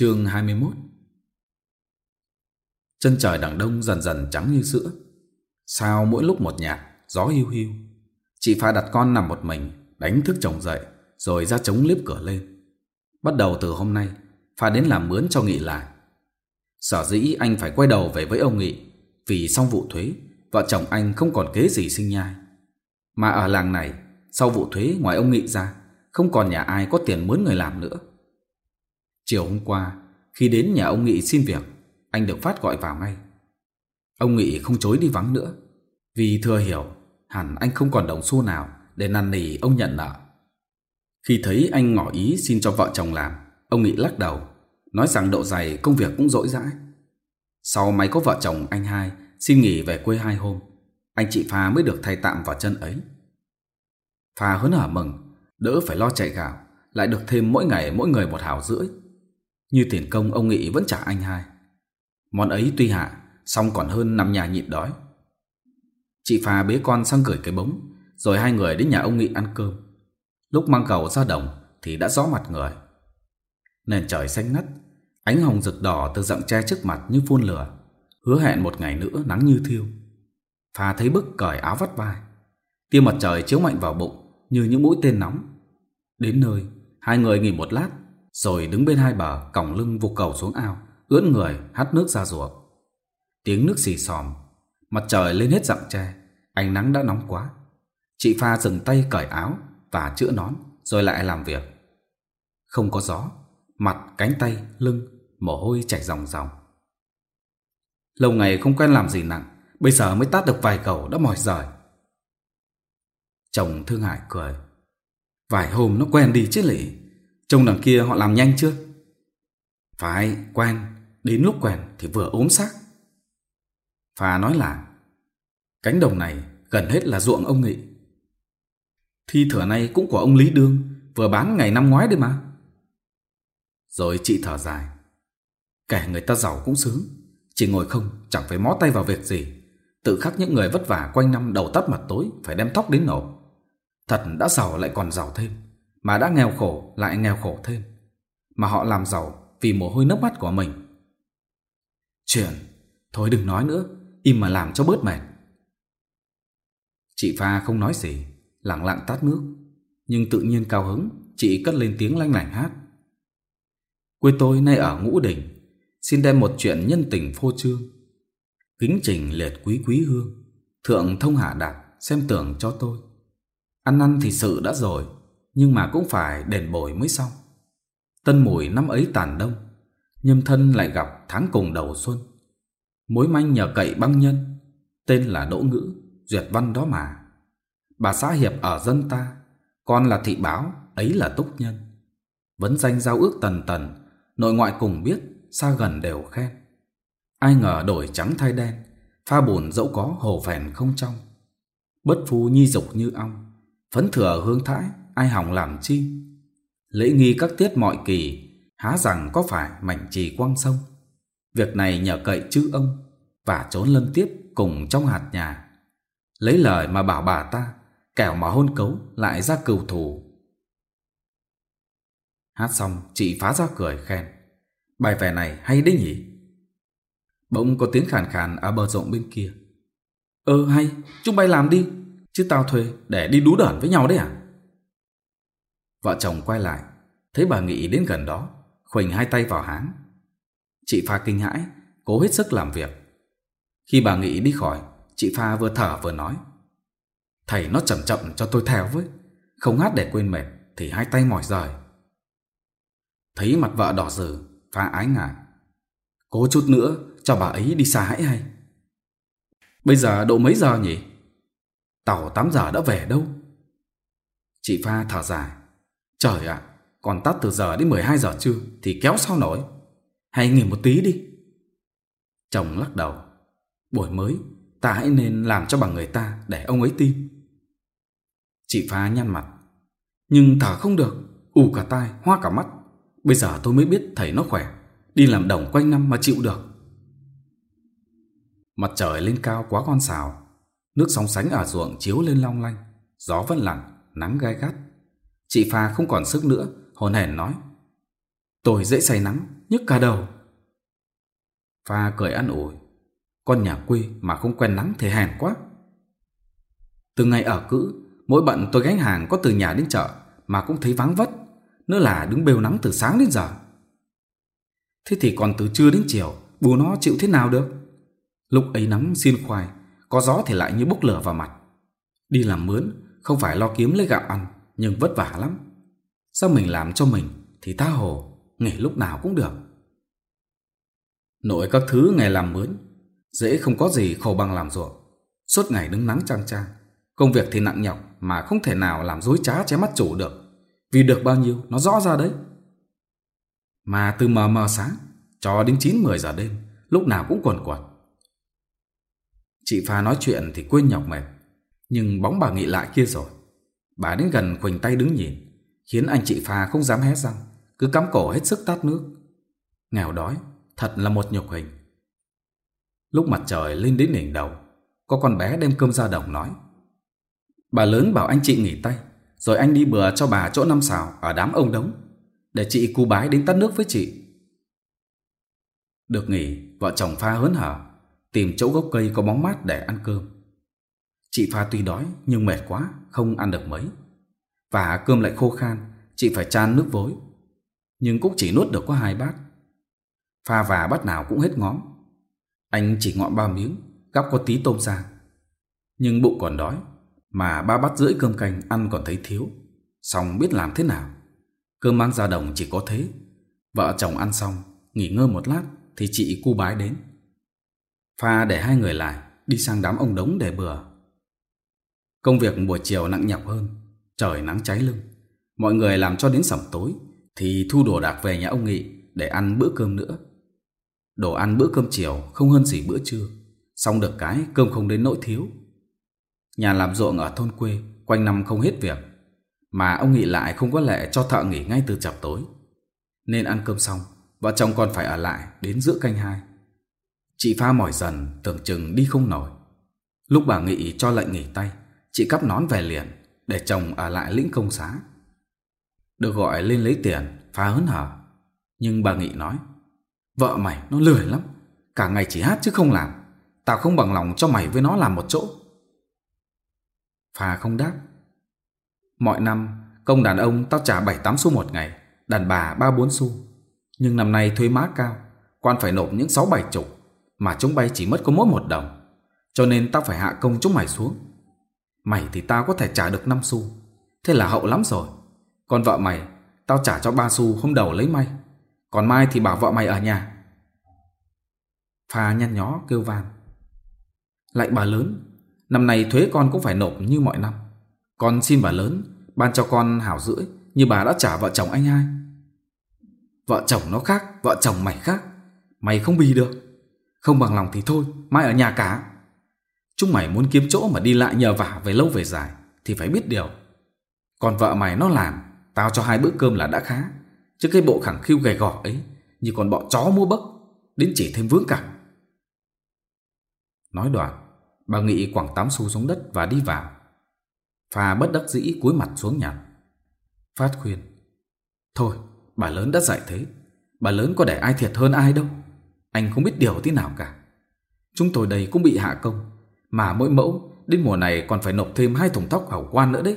chương 21 Chân trời đằng đông dần dần trắng như sữa. Sao mỗi lúc một nhạt, gió hiu hiu. Chị pha đặt con nằm một mình, đánh thức chồng dậy, rồi ra chống liếp cửa lên. Bắt đầu từ hôm nay, pha đến làm mướn cho Nghị lại. Sở dĩ anh phải quay đầu về với ông Nghị, vì xong vụ thuế, vợ chồng anh không còn kế gì sinh nhai. Mà ở làng này, sau vụ thuế ngoài ông Nghị ra, không còn nhà ai có tiền mướn người làm nữa. Chiều hôm qua, khi đến nhà ông Nghị xin việc, anh được Phát gọi vào ngay. Ông Nghị không chối đi vắng nữa, vì thừa hiểu hẳn anh không còn đồng xu nào để năn nỉ ông nhận nợ. Khi thấy anh ngỏ ý xin cho vợ chồng làm, ông Nghị lắc đầu, nói rằng độ dày công việc cũng rỗi rãi. Sau máy có vợ chồng anh hai xin nghỉ về quê hai hôm, anh chị Pha mới được thay tạm vào chân ấy. Pha hớn hở mừng, đỡ phải lo chạy gạo, lại được thêm mỗi ngày mỗi người một hào rưỡi. Như tiền công ông Nghị vẫn trả anh hai. Món ấy tuy hạ, xong còn hơn nằm nhà nhịn đói. Chị Phà bế con sang gửi cái bóng, rồi hai người đến nhà ông Nghị ăn cơm. Lúc mang cầu ra đồng thì đã rõ mặt người. Nền trời xanh ngắt, ánh hồng rực đỏ từ rặng tre trước mặt như phun lửa, hứa hẹn một ngày nữa nắng như thiêu. Phà thấy bức cởi áo vắt vai, tia mặt trời chiếu mạnh vào bụng như những mũi tên nóng. Đến nơi, hai người nghỉ một lát rồi đứng bên hai bờ còng lưng vụt cầu xuống ao, ướn người hắt nước ra ruộng. Tiếng nước xì xòm, mặt trời lên hết rặng tre, ánh nắng đã nóng quá. Chị Pha dừng tay cởi áo và chữa nón rồi lại làm việc. Không có gió, mặt, cánh tay, lưng, mồ hôi chảy ròng ròng. Lâu ngày không quen làm gì nặng, bây giờ mới tát được vài cầu đã mỏi rời. Chồng thương hại cười. Vài hôm nó quen đi chứ lị. Trông đằng kia họ làm nhanh chưa? Phải, quen, đến lúc quen thì vừa ốm xác. Phà nói là, cánh đồng này gần hết là ruộng ông Nghị. Thi thửa này cũng của ông Lý Đương, vừa bán ngày năm ngoái đấy mà. Rồi chị thở dài. Kẻ người ta giàu cũng sướng, chỉ ngồi không chẳng phải mó tay vào việc gì. Tự khắc những người vất vả quanh năm đầu tắt mặt tối phải đem tóc đến nổ. Thật đã giàu lại còn giàu thêm mà đã nghèo khổ lại nghèo khổ thêm, mà họ làm giàu vì mồ hôi nước mắt của mình. Chuyện, thôi đừng nói nữa, im mà làm cho bớt mệt. Chị Pha không nói gì, lặng lặng tát nước, nhưng tự nhiên cao hứng, chị cất lên tiếng lanh lảnh hát. Quê tôi nay ở Ngũ đỉnh, xin đem một chuyện nhân tình phô trương. Kính trình liệt quý quý hương, thượng thông hạ đạt xem tưởng cho tôi. Ăn ăn thì sự đã rồi, nhưng mà cũng phải đền bồi mới xong. Tân mùi năm ấy tàn đông, nhâm thân lại gặp tháng cùng đầu xuân. Mối manh nhờ cậy băng nhân, tên là Đỗ Ngữ, duyệt văn đó mà. Bà xã hiệp ở dân ta, con là thị báo, ấy là túc nhân. Vấn danh giao ước tần tần, nội ngoại cùng biết, xa gần đều khen. Ai ngờ đổi trắng thay đen, pha bùn dẫu có hồ phèn không trong. Bất phu nhi dục như ong, phấn thừa hương thái, ai hỏng làm chi? Lễ nghi các tiết mọi kỳ Há rằng có phải mảnh trì quăng sông? Việc này nhờ cậy chữ ông Và trốn lâm tiếp cùng trong hạt nhà. Lấy lời mà bảo bà ta Kẻo mà hôn cấu lại ra cừu thù. Hát xong chị phá ra cười khen. Bài vẻ này hay đấy nhỉ? Bỗng có tiếng khàn khàn ở bờ rộng bên kia. Ơ ờ, hay, chúng bay làm đi Chứ tao thuê để đi đú đẩn với nhau đấy à? Vợ chồng quay lại, Thấy bà Nghị đến gần đó, Khuỳnh hai tay vào háng. Chị Pha kinh hãi, Cố hết sức làm việc. Khi bà Nghị đi khỏi, Chị Pha vừa thở vừa nói, Thầy nó chậm chậm cho tôi theo với, Không hát để quên mệt Thì hai tay mỏi rời. Thấy mặt vợ đỏ rừ, Pha ái ngại, Cố chút nữa cho bà ấy đi xa hãy hay. Bây giờ độ mấy giờ nhỉ? Tàu 8 giờ đã về đâu? Chị Pha thở dài Trời ạ, còn tắt từ giờ đến 12 giờ trưa thì kéo sao nổi. Hãy nghỉ một tí đi. Chồng lắc đầu. Buổi mới, ta hãy nên làm cho bằng người ta để ông ấy tin. Chị phá nhăn mặt. Nhưng thở không được, ù cả tai, hoa cả mắt. Bây giờ tôi mới biết thầy nó khỏe, đi làm đồng quanh năm mà chịu được. Mặt trời lên cao quá con xào, nước sóng sánh ở ruộng chiếu lên long lanh, gió vẫn lặng, nắng gai gắt Chị Pha không còn sức nữa, hồn hển nói. Tôi dễ say nắng, nhức cả đầu. Pha cười ăn ủi. Con nhà quê mà không quen nắng thì hèn quá. Từ ngày ở cữ, mỗi bận tôi gánh hàng có từ nhà đến chợ mà cũng thấy vắng vất. Nữa là đứng bêu nắng từ sáng đến giờ. Thế thì còn từ trưa đến chiều, bù nó chịu thế nào được? Lúc ấy nắng xin khoai, có gió thì lại như bốc lửa vào mặt. Đi làm mướn, không phải lo kiếm lấy gạo ăn nhưng vất vả lắm. Sao mình làm cho mình thì tha hồ, nghỉ lúc nào cũng được. Nội các thứ ngày làm mướn, dễ không có gì khổ bằng làm ruộng. Suốt ngày đứng nắng trang trang, công việc thì nặng nhọc mà không thể nào làm dối trá che mắt chủ được. Vì được bao nhiêu nó rõ ra đấy. Mà từ mờ mờ sáng cho đến 9-10 giờ đêm, lúc nào cũng quần quật. Chị Pha nói chuyện thì quên nhọc mệt, nhưng bóng bà nghị lại kia rồi. Bà đến gần khoảnh tay đứng nhìn, khiến anh chị pha không dám hé răng, cứ cắm cổ hết sức tát nước. Nghèo đói, thật là một nhục hình. Lúc mặt trời lên đến đỉnh đầu, có con bé đem cơm ra đồng nói. Bà lớn bảo anh chị nghỉ tay, rồi anh đi bừa cho bà chỗ năm xào ở đám ông đống, để chị cu bái đến tắt nước với chị. Được nghỉ, vợ chồng Pha hớn hở, tìm chỗ gốc cây có bóng mát để ăn cơm. Chị Pha tuy đói nhưng mệt quá không ăn được mấy. Và cơm lại khô khan, chị phải chan nước vối. Nhưng cũng chỉ nuốt được có hai bát. Pha và bát nào cũng hết ngóm. Anh chỉ ngọn ba miếng, gắp có tí tôm ra Nhưng bụng còn đói, mà ba bát rưỡi cơm canh ăn còn thấy thiếu. Xong biết làm thế nào. Cơm mang ra đồng chỉ có thế. Vợ chồng ăn xong, nghỉ ngơi một lát thì chị cu bái đến. Pha để hai người lại, đi sang đám ông đống để bừa Công việc buổi chiều nặng nhọc hơn, trời nắng cháy lưng. Mọi người làm cho đến sẩm tối thì thu đồ đạc về nhà ông Nghị để ăn bữa cơm nữa. Đồ ăn bữa cơm chiều không hơn gì bữa trưa, xong được cái cơm không đến nỗi thiếu. Nhà làm ruộng ở thôn quê quanh năm không hết việc, mà ông Nghị lại không có lệ cho thợ nghỉ ngay từ chập tối. Nên ăn cơm xong, vợ chồng còn phải ở lại đến giữa canh hai. Chị pha mỏi dần, tưởng chừng đi không nổi. Lúc bà Nghị cho lệnh nghỉ tay, chị cắp nón về liền để chồng ở lại lĩnh công xá. Được gọi lên lấy tiền, phá hớn hở. Nhưng bà Nghị nói, vợ mày nó lười lắm, cả ngày chỉ hát chứ không làm. Tao không bằng lòng cho mày với nó làm một chỗ. Phà không đáp. Mọi năm, công đàn ông tao trả 7-8 xu một ngày, đàn bà 3-4 xu. Nhưng năm nay thuế má cao, quan phải nộp những 6-7 chục, mà chúng bay chỉ mất có mỗi một đồng. Cho nên tao phải hạ công chúng mày xuống Mày thì tao có thể trả được 5 xu. Thế là hậu lắm rồi. Còn vợ mày, Tao trả cho ba xu hôm đầu lấy may. Còn mai thì bảo vợ mày ở nhà. Pha nhăn nhó kêu vàng Lại bà lớn, Năm nay thuế con cũng phải nộp như mọi năm. Con xin bà lớn, Ban cho con hảo rưỡi, Như bà đã trả vợ chồng anh hai. Vợ chồng nó khác, Vợ chồng mày khác. Mày không bì được. Không bằng lòng thì thôi, Mai ở nhà cả. Chúng mày muốn kiếm chỗ mà đi lại nhờ vả về lâu về dài thì phải biết điều. Còn vợ mày nó làm, tao cho hai bữa cơm là đã khá. Chứ cái bộ khẳng khiu gầy gò ấy như còn bọn chó mua bấc, đến chỉ thêm vướng cẳng. Nói đoạn, bà Nghị quẳng tám xu xuống đất và đi vào. Phà bất đắc dĩ cúi mặt xuống nhặt. Phát khuyên, thôi bà lớn đã dạy thế, bà lớn có để ai thiệt hơn ai đâu. Anh không biết điều thế nào cả. Chúng tôi đây cũng bị hạ công mà mỗi mẫu, đến mùa này còn phải nộp thêm hai thùng tóc hảo quan nữa đấy.